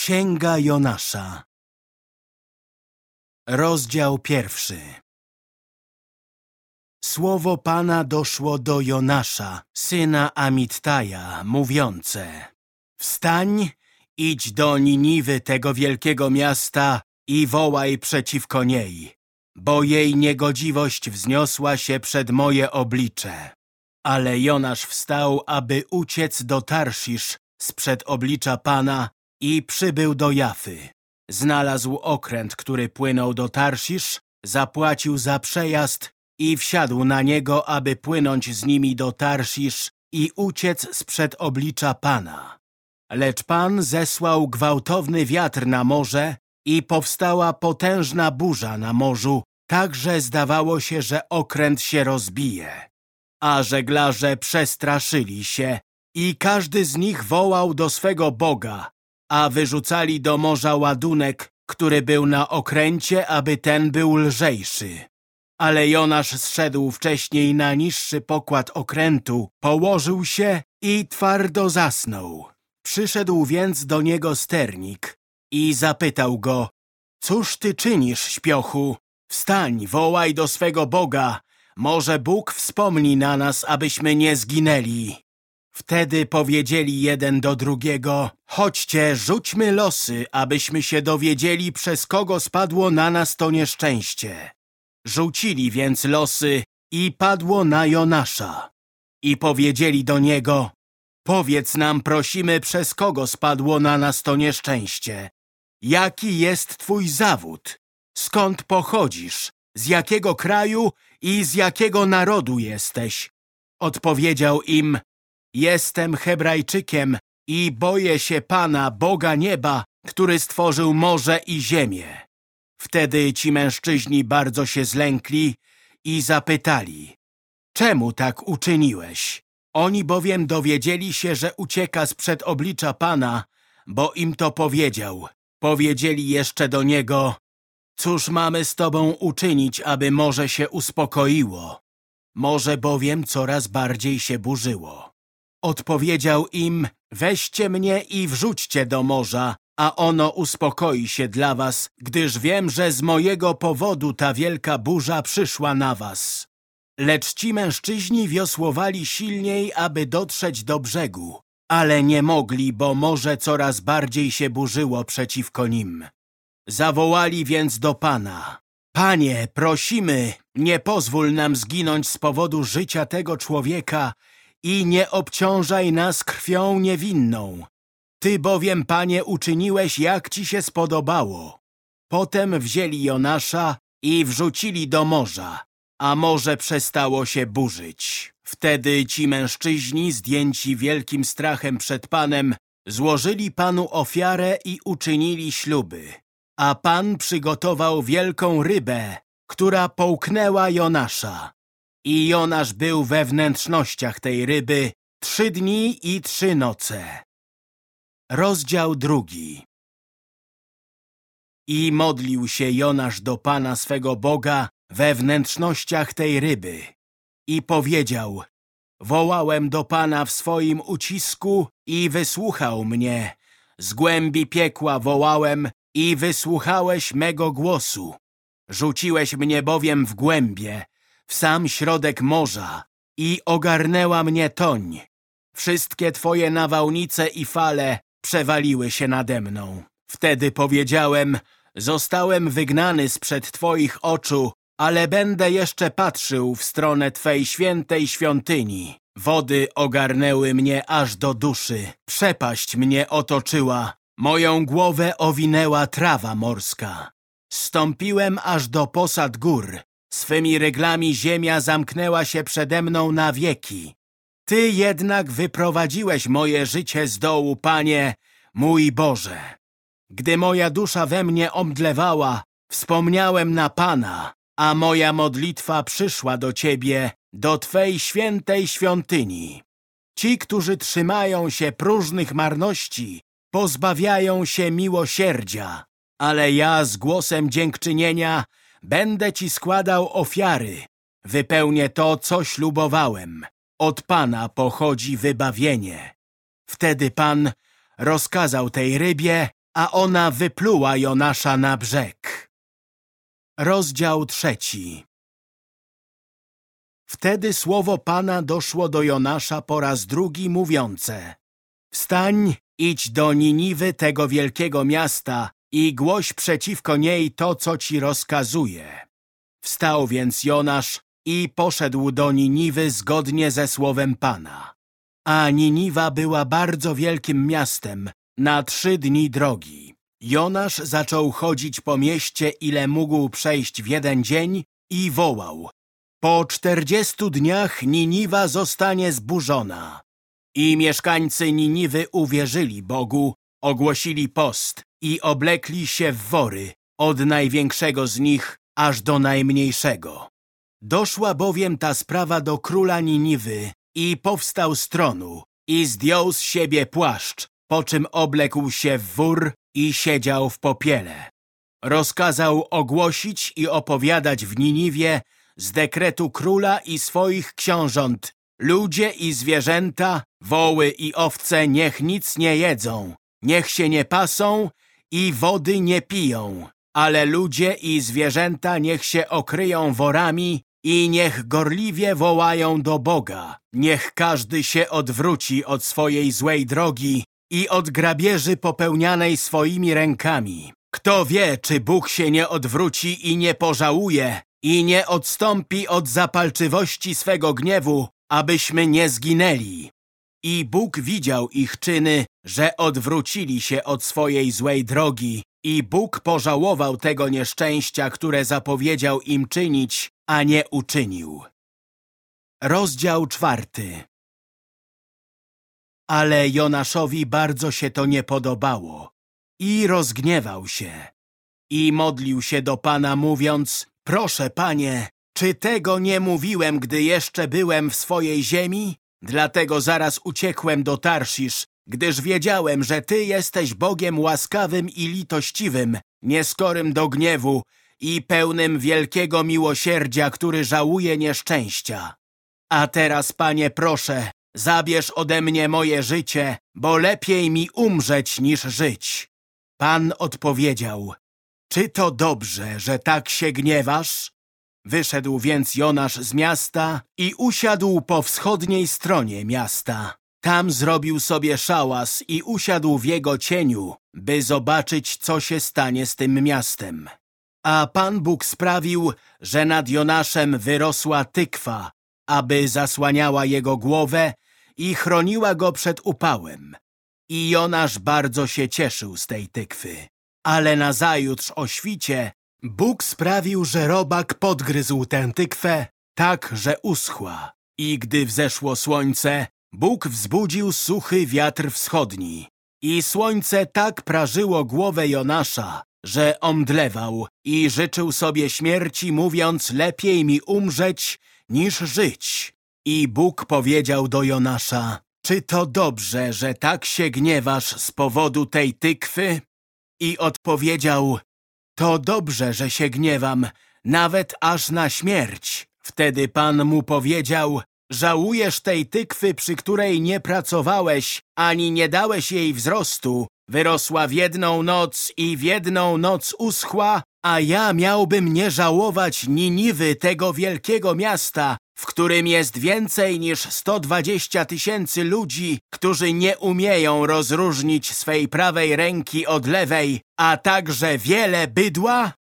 Księga Jonasza Rozdział pierwszy Słowo Pana doszło do Jonasza, syna Amittaja, mówiące Wstań, idź do Niniwy tego wielkiego miasta i wołaj przeciwko niej, bo jej niegodziwość wzniosła się przed moje oblicze. Ale Jonasz wstał, aby uciec do Tarszisz sprzed oblicza Pana i przybył do Jafy. Znalazł okręt, który płynął do Tarszisz, zapłacił za przejazd i wsiadł na niego, aby płynąć z nimi do Tarszisz i uciec sprzed oblicza Pana. Lecz Pan zesłał gwałtowny wiatr na morze i powstała potężna burza na morzu, tak że zdawało się, że okręt się rozbije. A żeglarze przestraszyli się i każdy z nich wołał do swego Boga, a wyrzucali do morza ładunek, który był na okręcie, aby ten był lżejszy. Ale Jonasz zszedł wcześniej na niższy pokład okrętu, położył się i twardo zasnął. Przyszedł więc do niego sternik i zapytał go, Cóż ty czynisz, śpiochu? Wstań, wołaj do swego Boga, może Bóg wspomni na nas, abyśmy nie zginęli. Wtedy powiedzieli jeden do drugiego, chodźcie, rzućmy losy, abyśmy się dowiedzieli, przez kogo spadło na nas to nieszczęście. Rzucili więc losy i padło na Jonasza. I powiedzieli do niego, powiedz nam, prosimy, przez kogo spadło na nas to nieszczęście. Jaki jest twój zawód? Skąd pochodzisz? Z jakiego kraju i z jakiego narodu jesteś? Odpowiedział im, jestem Hebrajczykiem i boję się Pana, Boga nieba, który stworzył morze i ziemię. Wtedy ci mężczyźni bardzo się zlękli i zapytali, czemu tak uczyniłeś? Oni bowiem dowiedzieli się, że ucieka sprzed oblicza Pana, bo im to powiedział. Powiedzieli jeszcze do niego, cóż mamy z tobą uczynić, aby morze się uspokoiło? Morze bowiem coraz bardziej się burzyło. Odpowiedział im, weźcie mnie i wrzućcie do morza, a ono uspokoi się dla was, gdyż wiem, że z mojego powodu ta wielka burza przyszła na was. Lecz ci mężczyźni wiosłowali silniej, aby dotrzeć do brzegu, ale nie mogli, bo morze coraz bardziej się burzyło przeciwko nim. Zawołali więc do Pana. Panie, prosimy, nie pozwól nam zginąć z powodu życia tego człowieka i nie obciążaj nas krwią niewinną. Ty bowiem, Panie, uczyniłeś, jak Ci się spodobało. Potem wzięli Jonasza i wrzucili do morza, a morze przestało się burzyć. Wtedy ci mężczyźni, zdjęci wielkim strachem przed Panem, złożyli Panu ofiarę i uczynili śluby. A Pan przygotował wielką rybę, która połknęła Jonasza. I Jonasz był we wnętrznościach tej ryby trzy dni i trzy noce. Rozdział drugi I modlił się Jonasz do Pana swego Boga we wnętrznościach tej ryby. I powiedział, wołałem do Pana w swoim ucisku i wysłuchał mnie. Z głębi piekła wołałem i wysłuchałeś mego głosu. Rzuciłeś mnie bowiem w głębie, w sam środek morza i ogarnęła mnie toń. Wszystkie Twoje nawałnice i fale przewaliły się nade mną. Wtedy powiedziałem, zostałem wygnany sprzed Twoich oczu, ale będę jeszcze patrzył w stronę Twej świętej świątyni. Wody ogarnęły mnie aż do duszy, przepaść mnie otoczyła, moją głowę owinęła trawa morska. Stąpiłem aż do posad gór, swymi ryglami ziemia zamknęła się przede mną na wieki. Ty jednak wyprowadziłeś moje życie z dołu, Panie, mój Boże. Gdy moja dusza we mnie omdlewała, wspomniałem na Pana, a moja modlitwa przyszła do Ciebie, do Twej świętej świątyni. Ci, którzy trzymają się próżnych marności, pozbawiają się miłosierdzia, ale ja z głosem dziękczynienia będę Ci składał ofiary. Wypełnię to, co ślubowałem. Od Pana pochodzi wybawienie. Wtedy Pan rozkazał tej rybie, a ona wypluła Jonasza na brzeg. Rozdział trzeci Wtedy słowo Pana doszło do Jonasza po raz drugi mówiące Wstań, idź do Niniwy tego wielkiego miasta i głoś przeciwko niej to, co ci rozkazuje. Wstał więc Jonasz i poszedł do Niniwy zgodnie ze słowem Pana. A Niniwa była bardzo wielkim miastem, na trzy dni drogi. Jonasz zaczął chodzić po mieście, ile mógł przejść w jeden dzień i wołał. Po czterdziestu dniach Niniwa zostanie zburzona. I mieszkańcy Niniwy uwierzyli Bogu, ogłosili post i oblekli się w wory, od największego z nich aż do najmniejszego. Doszła bowiem ta sprawa do króla Niniwy i powstał z tronu i zdjął z siebie płaszcz, po czym oblekł się w wór i siedział w popiele. Rozkazał ogłosić i opowiadać w Niniwie z dekretu króla i swoich książąt Ludzie i zwierzęta, woły i owce niech nic nie jedzą, niech się nie pasą i wody nie piją, ale ludzie i zwierzęta niech się okryją worami i niech gorliwie wołają do Boga. Niech każdy się odwróci od swojej złej drogi i od grabieży popełnianej swoimi rękami. Kto wie, czy Bóg się nie odwróci i nie pożałuje i nie odstąpi od zapalczywości swego gniewu, abyśmy nie zginęli. I Bóg widział ich czyny, że odwrócili się od swojej złej drogi i Bóg pożałował tego nieszczęścia, które zapowiedział im czynić, a nie uczynił. Rozdział czwarty Ale Jonaszowi bardzo się to nie podobało i rozgniewał się. I modlił się do Pana mówiąc, proszę Panie, czy tego nie mówiłem, gdy jeszcze byłem w swojej ziemi? Dlatego zaraz uciekłem do Tarszisz, gdyż wiedziałem, że Ty jesteś Bogiem łaskawym i litościwym, nieskorym do gniewu i pełnym wielkiego miłosierdzia, który żałuje nieszczęścia. A teraz, Panie, proszę, zabierz ode mnie moje życie, bo lepiej mi umrzeć niż żyć. Pan odpowiedział, czy to dobrze, że tak się gniewasz? Wyszedł więc Jonasz z miasta i usiadł po wschodniej stronie miasta. Tam zrobił sobie szałas i usiadł w jego cieniu, by zobaczyć, co się stanie z tym miastem. A Pan Bóg sprawił, że nad Jonaszem wyrosła tykwa, aby zasłaniała jego głowę i chroniła go przed upałem. I Jonasz bardzo się cieszył z tej tykwy. Ale nazajutrz o świcie Bóg sprawił, że robak podgryzł tę tykwę tak, że uschła. I gdy wzeszło słońce, Bóg wzbudził suchy wiatr wschodni. I słońce tak prażyło głowę Jonasza, że omdlewał i życzył sobie śmierci, mówiąc, lepiej mi umrzeć niż żyć. I Bóg powiedział do Jonasza, czy to dobrze, że tak się gniewasz z powodu tej tykwy? I odpowiedział, to dobrze, że się gniewam, nawet aż na śmierć. Wtedy Pan mu powiedział, żałujesz tej tykwy, przy której nie pracowałeś, ani nie dałeś jej wzrostu. Wyrosła w jedną noc i w jedną noc uschła, a ja miałbym nie żałować Niniwy, tego wielkiego miasta, w którym jest więcej niż 120 tysięcy ludzi, którzy nie umieją rozróżnić swej prawej ręki od lewej, a także wiele bydła?